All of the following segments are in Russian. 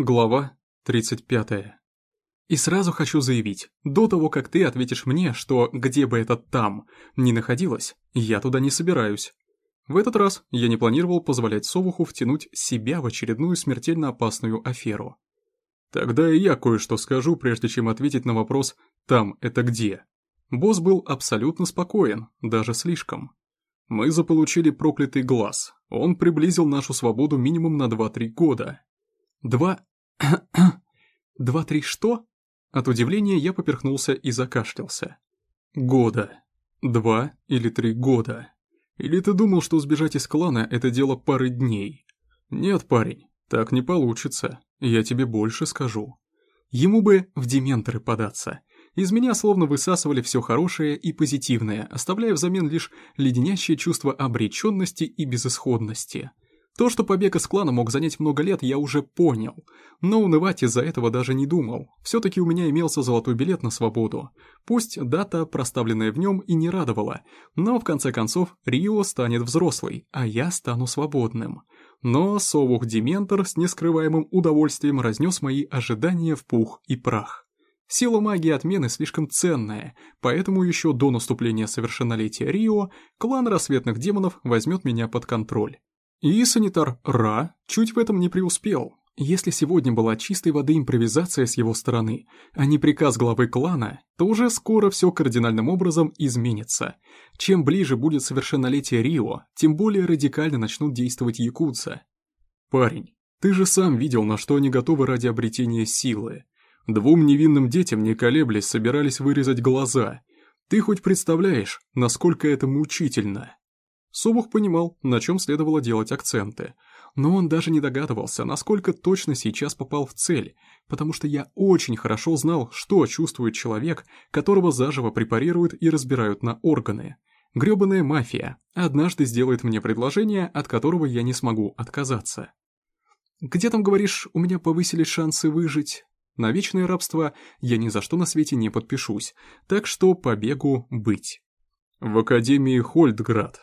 Глава 35. И сразу хочу заявить, до того, как ты ответишь мне, что где бы этот «там» ни находилось, я туда не собираюсь. В этот раз я не планировал позволять Совуху втянуть себя в очередную смертельно опасную аферу. Тогда и я кое-что скажу, прежде чем ответить на вопрос «там это где?». Босс был абсолютно спокоен, даже слишком. Мы заполучили проклятый глаз, он приблизил нашу свободу минимум на 2-3 года. Два... Два-три что? От удивления я поперхнулся и закашлялся. Года. Два или три года. Или ты думал, что сбежать из клана — это дело пары дней? Нет, парень, так не получится. Я тебе больше скажу. Ему бы в дементоры податься. Из меня словно высасывали все хорошее и позитивное, оставляя взамен лишь леденящее чувство обреченности и безысходности. То, что побег из клана мог занять много лет, я уже понял. Но унывать из-за этого даже не думал. Все-таки у меня имелся золотой билет на свободу. Пусть дата, проставленная в нем, и не радовала, но в конце концов Рио станет взрослой, а я стану свободным. Но Совух Дементор с нескрываемым удовольствием разнес мои ожидания в пух и прах. Сила магии отмены слишком ценная, поэтому еще до наступления совершеннолетия Рио клан рассветных демонов возьмет меня под контроль. И санитар Ра чуть в этом не преуспел. Если сегодня была чистой воды импровизация с его стороны, а не приказ главы клана, то уже скоро все кардинальным образом изменится. Чем ближе будет совершеннолетие Рио, тем более радикально начнут действовать якутцы. Парень, ты же сам видел, на что они готовы ради обретения силы. Двум невинным детям, не колеблясь, собирались вырезать глаза. Ты хоть представляешь, насколько это мучительно? Собух понимал, на чем следовало делать акценты, но он даже не догадывался, насколько точно сейчас попал в цель, потому что я очень хорошо знал, что чувствует человек, которого заживо препарируют и разбирают на органы. Грёбаная мафия однажды сделает мне предложение, от которого я не смогу отказаться. «Где там, говоришь, у меня повысились шансы выжить?» На вечное рабство я ни за что на свете не подпишусь, так что побегу быть. В Академии Хольдград,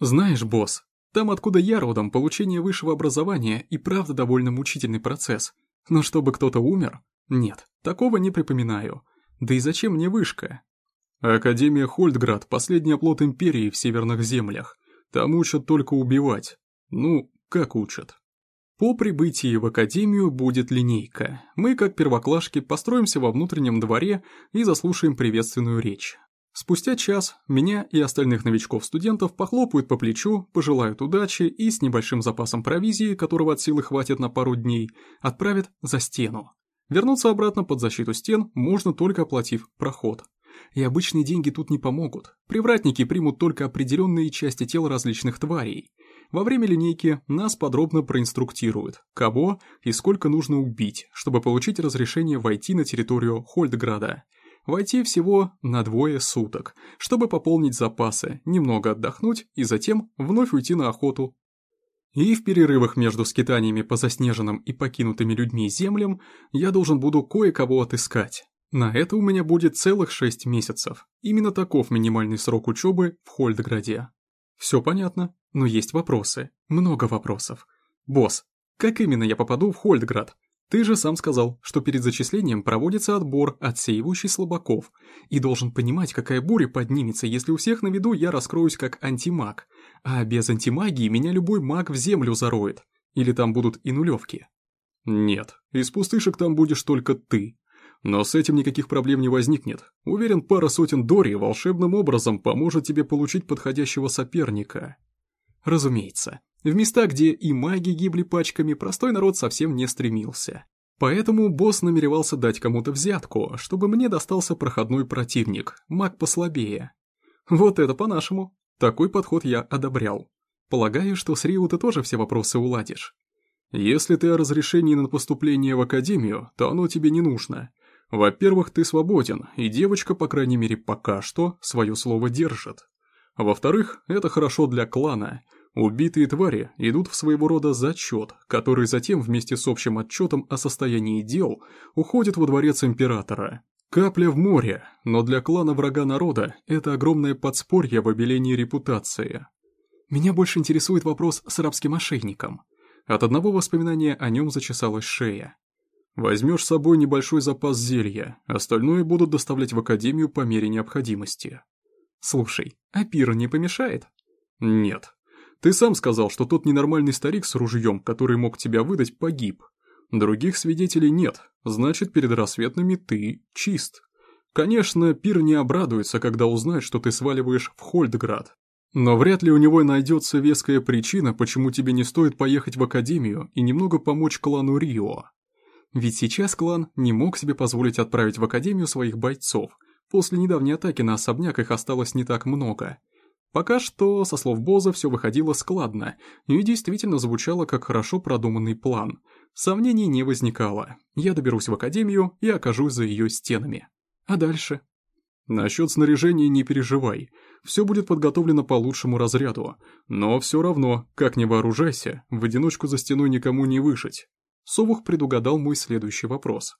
знаешь, босс, там, откуда я родом, получение высшего образования и правда довольно мучительный процесс. Но чтобы кто-то умер? Нет, такого не припоминаю. Да и зачем мне вышка? Академия Хольдград – последний оплот Империи в северных землях. Там учат только убивать. Ну, как учат. По прибытии в Академию будет линейка. Мы, как первоклашки, построимся во внутреннем дворе и заслушаем приветственную речь. Спустя час меня и остальных новичков-студентов похлопают по плечу, пожелают удачи и с небольшим запасом провизии, которого от силы хватит на пару дней, отправят за стену. Вернуться обратно под защиту стен можно только оплатив проход. И обычные деньги тут не помогут. Привратники примут только определенные части тел различных тварей. Во время линейки нас подробно проинструктируют, кого и сколько нужно убить, чтобы получить разрешение войти на территорию Хольдграда – Войти всего на двое суток, чтобы пополнить запасы, немного отдохнуть и затем вновь уйти на охоту. И в перерывах между скитаниями по заснеженным и покинутыми людьми землям я должен буду кое-кого отыскать. На это у меня будет целых шесть месяцев. Именно таков минимальный срок учебы в Хольдграде. Все понятно, но есть вопросы. Много вопросов. Босс, как именно я попаду в Хольдград? Ты же сам сказал, что перед зачислением проводится отбор, отсеивающий слабаков, и должен понимать, какая буря поднимется, если у всех на виду я раскроюсь как антимаг, а без антимагии меня любой маг в землю зароет. Или там будут и нулевки. Нет, из пустышек там будешь только ты. Но с этим никаких проблем не возникнет. Уверен, пара сотен Дори волшебным образом поможет тебе получить подходящего соперника. Разумеется, в места, где и маги гибли пачками, простой народ совсем не стремился. Поэтому босс намеревался дать кому-то взятку, чтобы мне достался проходной противник, маг послабее. Вот это по-нашему. Такой подход я одобрял. Полагаю, что с Рио ты тоже все вопросы уладишь. Если ты о разрешении на поступление в академию, то оно тебе не нужно. Во-первых, ты свободен, и девочка, по крайней мере пока что, свое слово держит. Во-вторых, это хорошо для клана – Убитые твари идут в своего рода зачет, который затем вместе с общим отчетом о состоянии дел уходит во дворец императора. Капля в море, но для клана врага народа это огромное подспорье в обелении репутации. Меня больше интересует вопрос с арабским мошенником. От одного воспоминания о нем зачесалась шея. Возьмешь с собой небольшой запас зелья, остальное будут доставлять в академию по мере необходимости. Слушай, а пир не помешает? Нет. Ты сам сказал, что тот ненормальный старик с ружьем, который мог тебя выдать, погиб. Других свидетелей нет, значит, перед рассветными ты чист. Конечно, пир не обрадуется, когда узнает, что ты сваливаешь в Хольдград. Но вряд ли у него найдется веская причина, почему тебе не стоит поехать в академию и немного помочь клану Рио. Ведь сейчас клан не мог себе позволить отправить в академию своих бойцов. После недавней атаки на особняк их осталось не так много. Пока что, со слов Боза, все выходило складно и действительно звучало как хорошо продуманный план. Сомнений не возникало. Я доберусь в академию и окажусь за ее стенами. А дальше? Насчет снаряжения не переживай. Все будет подготовлено по лучшему разряду. Но все равно, как не вооружайся, в одиночку за стеной никому не выжить. Совух предугадал мой следующий вопрос.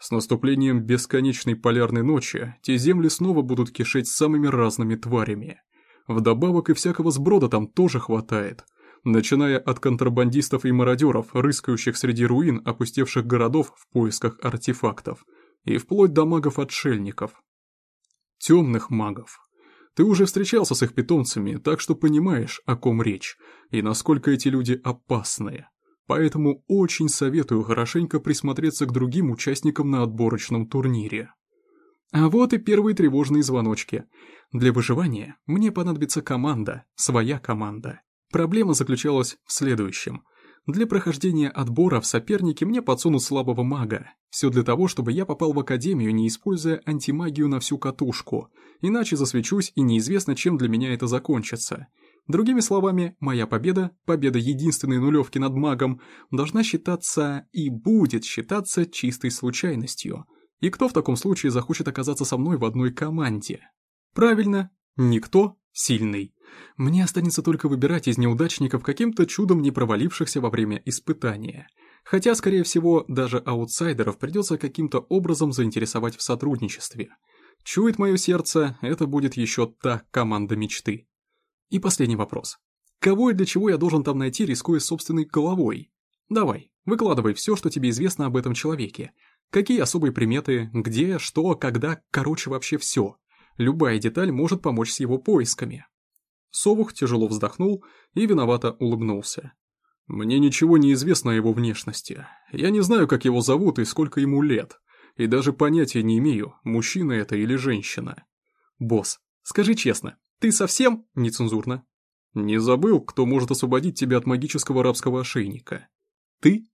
С наступлением бесконечной полярной ночи те земли снова будут кишеть самыми разными тварями. Вдобавок и всякого сброда там тоже хватает. Начиная от контрабандистов и мародеров, рыскающих среди руин опустевших городов в поисках артефактов, и вплоть до магов-отшельников. Темных магов. Ты уже встречался с их питомцами, так что понимаешь, о ком речь, и насколько эти люди опасные. Поэтому очень советую хорошенько присмотреться к другим участникам на отборочном турнире. А вот и первые тревожные звоночки. Для выживания мне понадобится команда, своя команда. Проблема заключалась в следующем. Для прохождения отбора в соперники мне подсунут слабого мага. Все для того, чтобы я попал в академию, не используя антимагию на всю катушку. Иначе засвечусь, и неизвестно, чем для меня это закончится. Другими словами, моя победа, победа единственной нулевки над магом, должна считаться и будет считаться чистой случайностью. И кто в таком случае захочет оказаться со мной в одной команде? Правильно, никто сильный. Мне останется только выбирать из неудачников каким-то чудом не провалившихся во время испытания. Хотя, скорее всего, даже аутсайдеров придется каким-то образом заинтересовать в сотрудничестве. Чует мое сердце, это будет еще та команда мечты. И последний вопрос. Кого и для чего я должен там найти, рискуя собственной головой? Давай, выкладывай все, что тебе известно об этом человеке. Какие особые приметы, где, что, когда, короче, вообще все. Любая деталь может помочь с его поисками. Совух тяжело вздохнул и виновато улыбнулся. «Мне ничего не известно о его внешности. Я не знаю, как его зовут и сколько ему лет. И даже понятия не имею, мужчина это или женщина. Босс, скажи честно, ты совсем нецензурно. Не забыл, кто может освободить тебя от магического рабского ошейника? Ты?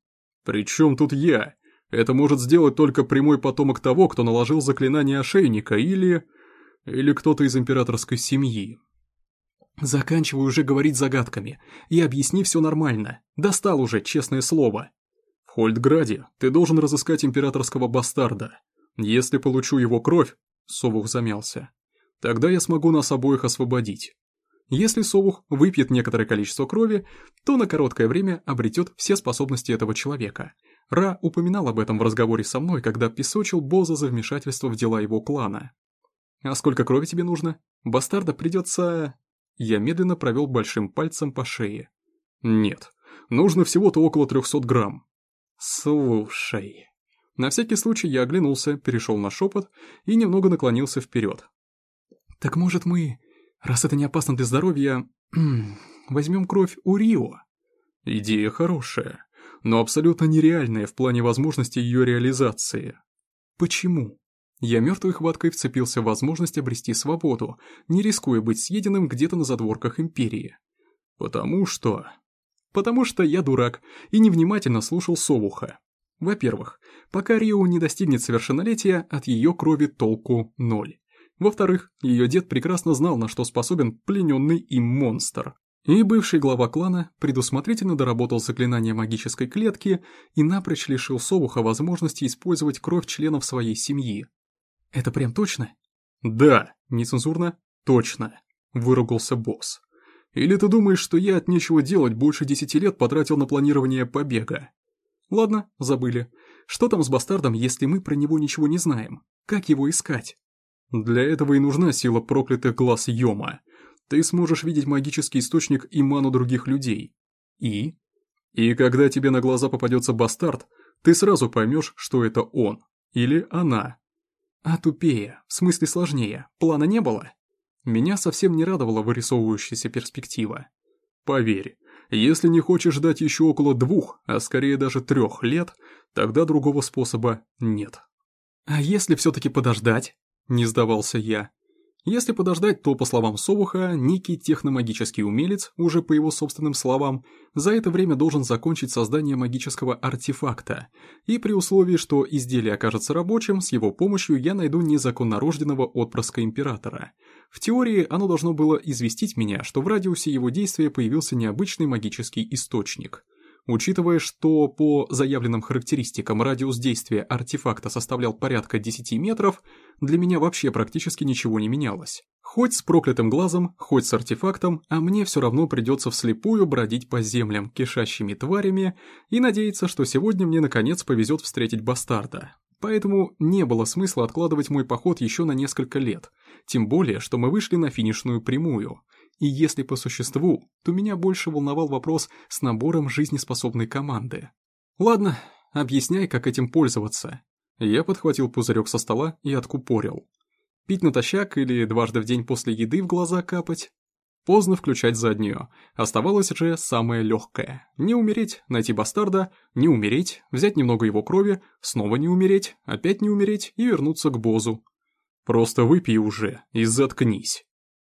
Причем тут я? Это может сделать только прямой потомок того, кто наложил заклинание ошейника, или... Или кто-то из императорской семьи. Заканчивай уже говорить загадками и объясни все нормально. Достал уже, честное слово. В Хольдграде ты должен разыскать императорского бастарда. Если получу его кровь... Совух замялся. Тогда я смогу нас обоих освободить. Если совух выпьет некоторое количество крови, то на короткое время обретет все способности этого человека. Ра упоминал об этом в разговоре со мной, когда песочил Боза за вмешательство в дела его клана. «А сколько крови тебе нужно? Бастарда придется...» Я медленно провел большим пальцем по шее. «Нет, нужно всего-то около 300 грамм». «Слушай...» На всякий случай я оглянулся, перешел на шепот и немного наклонился вперед, так может мы, раз это не опасно для здоровья, возьмем кровь у Рио? Идея хорошая, но абсолютно нереальная в плане возможности ее реализации. Почему? Я мертвой хваткой вцепился в возможность обрести свободу, не рискуя быть съеденным где-то на задворках Империи. Потому что... Потому что я дурак и невнимательно слушал Совуха. Во-первых, пока Рио не достигнет совершеннолетия, от ее крови толку ноль. Во-вторых, ее дед прекрасно знал, на что способен плененный им монстр. И бывший глава клана предусмотрительно доработал заклинание магической клетки и напрочь лишил Совуха возможности использовать кровь членов своей семьи. «Это прям точно?» «Да, нецензурно, точно», — выругался босс. «Или ты думаешь, что я от нечего делать больше десяти лет потратил на планирование побега?» «Ладно, забыли. Что там с бастардом, если мы про него ничего не знаем? Как его искать?» Для этого и нужна сила проклятых глаз Йома. Ты сможешь видеть магический источник и ману других людей. И? И когда тебе на глаза попадется бастард, ты сразу поймешь, что это он. Или она. А тупее, в смысле сложнее, плана не было? Меня совсем не радовала вырисовывающаяся перспектива. Поверь, если не хочешь ждать еще около двух, а скорее даже трех лет, тогда другого способа нет. А если все-таки подождать? Не сдавался я. Если подождать, то, по словам Совуха, некий техномагический умелец, уже по его собственным словам, за это время должен закончить создание магического артефакта, и при условии, что изделие окажется рабочим, с его помощью я найду незаконнорожденного отпрыска императора. В теории оно должно было известить меня, что в радиусе его действия появился необычный магический источник – Учитывая, что по заявленным характеристикам радиус действия артефакта составлял порядка 10 метров, для меня вообще практически ничего не менялось. Хоть с проклятым глазом, хоть с артефактом, а мне все равно придется вслепую бродить по землям, кишащими тварями, и надеяться, что сегодня мне наконец повезет встретить бастарда. Поэтому не было смысла откладывать мой поход еще на несколько лет, тем более, что мы вышли на финишную прямую – и если по существу, то меня больше волновал вопрос с набором жизнеспособной команды. Ладно, объясняй, как этим пользоваться. Я подхватил пузырек со стола и откупорил. Пить натощак или дважды в день после еды в глаза капать? Поздно включать заднюю. Оставалось же самое легкое. Не умереть, найти бастарда, не умереть, взять немного его крови, снова не умереть, опять не умереть и вернуться к Бозу. Просто выпей уже и заткнись.